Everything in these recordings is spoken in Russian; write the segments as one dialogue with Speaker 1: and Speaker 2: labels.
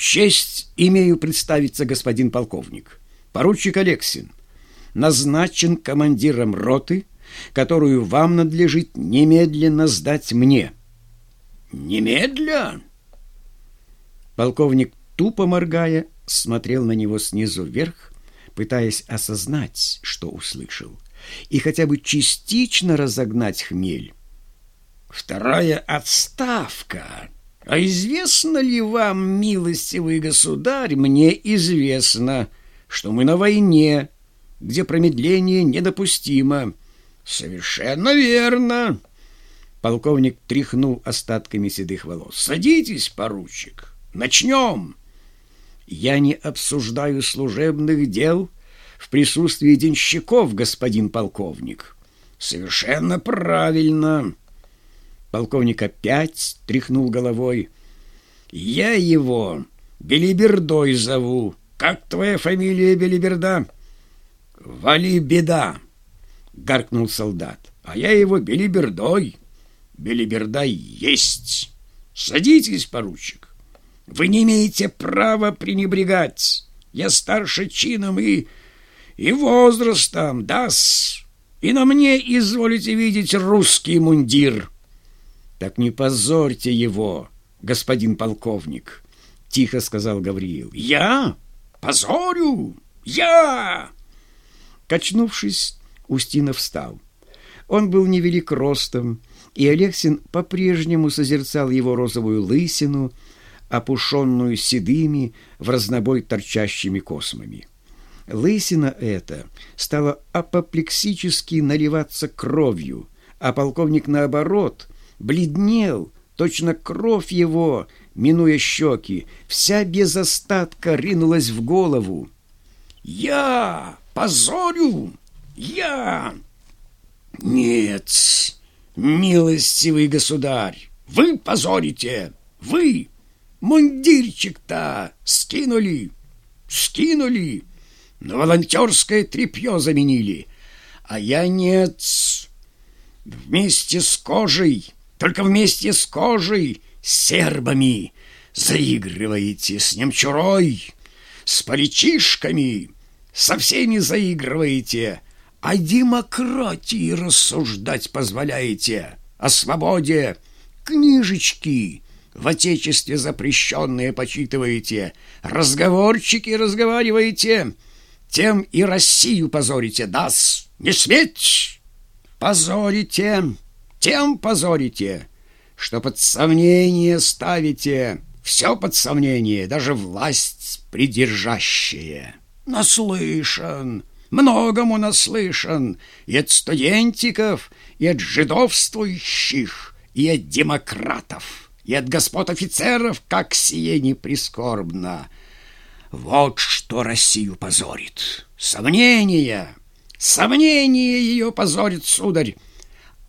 Speaker 1: Честь имею представиться, господин полковник. Поручик Алексин назначен командиром роты, которую вам надлежит немедленно сдать мне. Немедля? Полковник, тупо моргая, смотрел на него снизу вверх, пытаясь осознать, что услышал, и хотя бы частично разогнать хмель. Вторая отставка. А известно ли вам, милостивый государь, мне известно, что мы на войне, где промедление недопустимо. Совершенно верно. Полковник тряхнул остатками седых волос. Садитесь, поручик. Начнем. Я не обсуждаю служебных дел в присутствии денщиков, господин полковник. Совершенно правильно. Полковник опять тряхнул головой. «Я его Белибердой зову. Как твоя фамилия, Белиберда?» «Вали беда!» — гаркнул солдат. «А я его Белибердой. Белиберда есть. Садитесь, поручик. Вы не имеете права пренебрегать. Я старше чином и... и возрастом, дас. И на мне изволите видеть русский мундир». Так не позорьте его, господин полковник, тихо сказал Гавриил. Я позорю, я. Качнувшись, Устинов встал. Он был невелик ростом, и Алексин по-прежнему созерцал его розовую лысину, опушенную седыми в разнобой торчащими космами. Лысина эта стала апоплексически наливаться кровью, а полковник, наоборот, бледнел, точно кровь его, минуя щеки, вся без остатка ринулась в голову. «Я позорю! Я!» «Нет, милостивый государь, вы позорите! Вы! Мундирчик-то скинули! Скинули! На волонтерское тряпье заменили! А я нет! Вместе с кожей!» Только вместе с кожей, с сербами заигрываете, с немчурой, с поличишками, со всеми заигрываете, о демократии рассуждать позволяете, о свободе, книжечки в отечестве запрещенные почитываете, разговорчики разговариваете, тем и Россию позорите, дас, не сметь, позорите» тем позорите, что под сомнение ставите, все под сомнение, даже власть придержащая. Наслышан, многому наслышан и от студентиков, и от жидовствующих, и от демократов, и от господ офицеров, как сие не прискорбно. Вот что Россию позорит. Сомнения, сомнения ее позорит, сударь,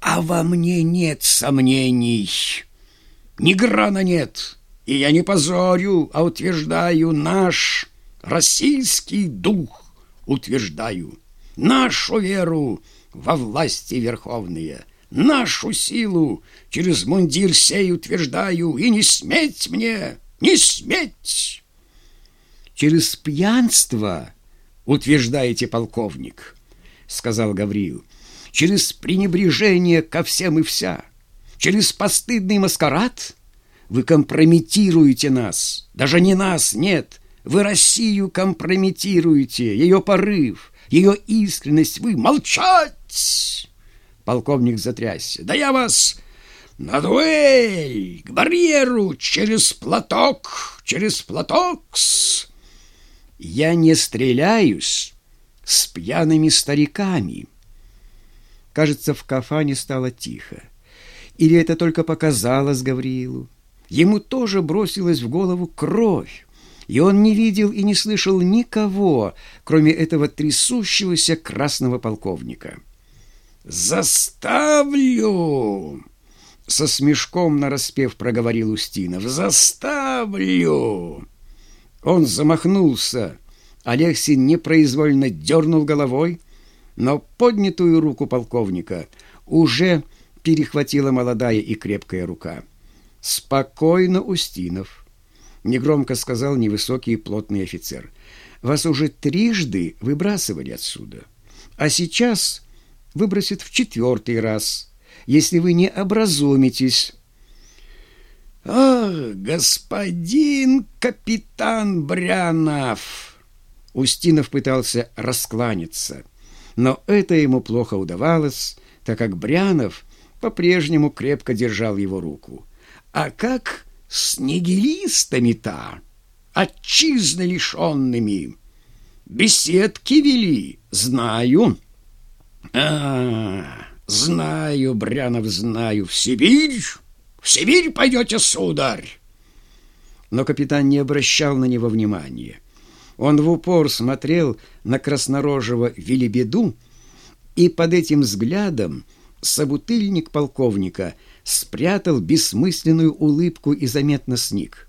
Speaker 1: а во мне нет сомнений, ни грана нет, и я не позорю, а утверждаю наш российский дух, утверждаю нашу веру во власти верховные, нашу силу через мундир сей утверждаю, и не сметь мне, не сметь. Через пьянство утверждаете, полковник, сказал Гавриил через пренебрежение ко всем и вся, через постыдный маскарад вы компрометируете нас. Даже не нас, нет. Вы Россию компрометируете, ее порыв, ее искренность. Вы молчать! Полковник затрясся. Да я вас на дуэль, к барьеру, через платок, через платок -с. Я не стреляюсь с пьяными стариками. Кажется, в кафане стало тихо. Или это только показалось Гавриилу? Ему тоже бросилась в голову кровь, и он не видел и не слышал никого, кроме этого трясущегося красного полковника. «Заставлю!» Со смешком нараспев проговорил Устинов. «Заставлю!» Он замахнулся. Алексин непроизвольно дернул головой, но поднятую руку полковника уже перехватила молодая и крепкая рука. «Спокойно, Устинов. — негромко сказал невысокий плотный офицер. «Вас уже трижды выбрасывали отсюда, а сейчас выбросят в четвертый раз, если вы не образумитесь». «Ах, господин капитан Брянов!» Устинов пытался раскланяться, но это ему плохо удавалось, так как Брянов по-прежнему крепко держал его руку. «А как с нигилистами-то, отчизны лишенными? Беседки вели, знаю». «А, знаю, Брянов, знаю, в Сибирь!» В Сибирь пойдете, сударь!» Но капитан не обращал на него внимания. Он в упор смотрел на краснорожего Велибеду, и под этим взглядом собутыльник полковника спрятал бессмысленную улыбку и заметно сник.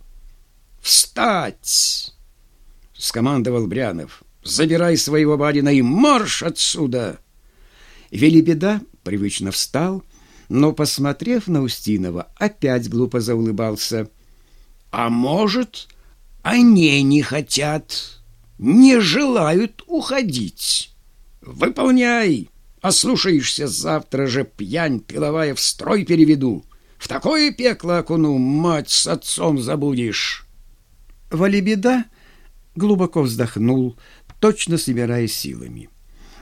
Speaker 1: «Встать!» — скомандовал Брянов. «Забирай своего барина и марш отсюда!» Велибеда привычно встал но, посмотрев на Устинова, опять глупо заулыбался. «А может, они не хотят, не желают уходить? Выполняй, ослушаешься завтра же, пьянь пиловая, в строй переведу. В такое пекло окуну, мать с отцом забудешь». Валибеда глубоко вздохнул, точно собирая силами.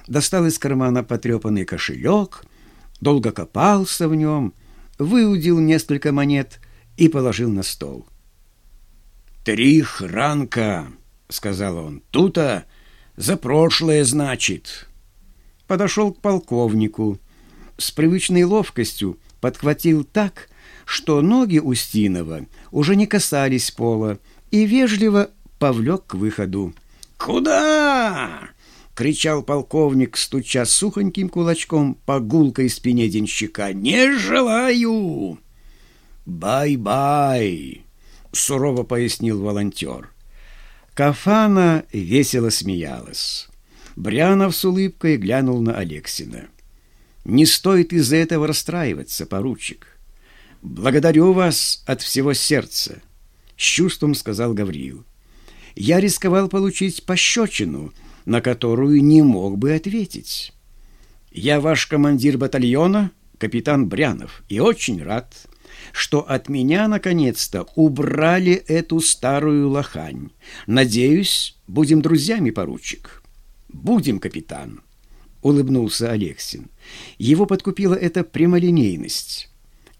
Speaker 1: Достал из кармана потрепанный кошелек — долго копался в нем, выудил несколько монет и положил на стол. «Три хранка», — сказал он, — «тута за прошлое, значит». Подошел к полковнику, с привычной ловкостью подхватил так, что ноги Устинова уже не касались пола, и вежливо повлек к выходу. «Куда?» кричал полковник, стуча сухоньким кулачком по гулкой спине денщика. «Не желаю!» «Бай-бай!» — сурово пояснил волонтер. Кафана весело смеялась. Брянов с улыбкой глянул на Алексина. «Не стоит из-за этого расстраиваться, поручик. Благодарю вас от всего сердца», — с чувством сказал Гавриил. «Я рисковал получить пощечину», — на которую не мог бы ответить. «Я ваш командир батальона, капитан Брянов, и очень рад, что от меня наконец-то убрали эту старую лохань. Надеюсь, будем друзьями, поручик». «Будем, капитан», — улыбнулся Алексин. Его подкупила эта прямолинейность.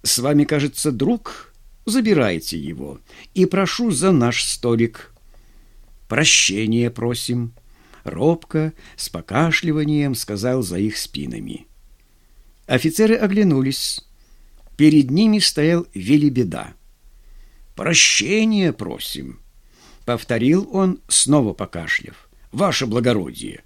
Speaker 1: «С вами, кажется, друг? Забирайте его и прошу за наш столик». «Прощения просим», робко, с покашливанием сказал за их спинами. Офицеры оглянулись. Перед ними стоял Велибеда. «Прощения просим», — повторил он, снова покашляв. «Ваше благородие,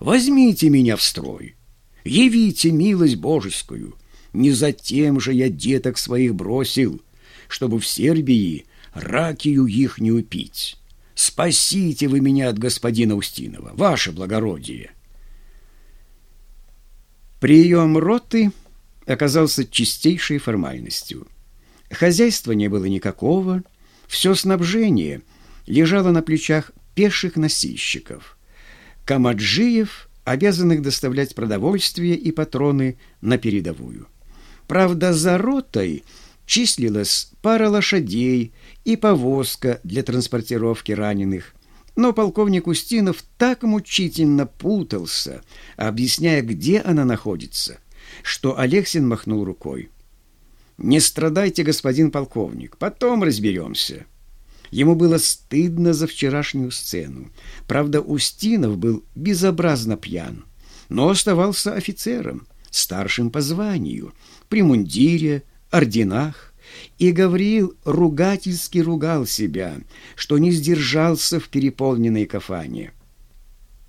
Speaker 1: возьмите меня в строй, явите милость божескую. Не затем же я деток своих бросил, чтобы в Сербии ракию их не упить». Спасите вы меня от господина Устинова, ваше благородие!» Прием роты оказался чистейшей формальностью. Хозяйства не было никакого, все снабжение лежало на плечах пеших носильщиков. Камаджиев, обязанных доставлять продовольствие и патроны на передовую. Правда, за ротой числилась пара лошадей и повозка для транспортировки раненых. Но полковник Устинов так мучительно путался, объясняя, где она находится, что Алексин махнул рукой. «Не страдайте, господин полковник, потом разберемся». Ему было стыдно за вчерашнюю сцену. Правда, Устинов был безобразно пьян, но оставался офицером, старшим по званию, при мундире, орденах, и Гавриил ругательски ругал себя, что не сдержался в переполненной кафане.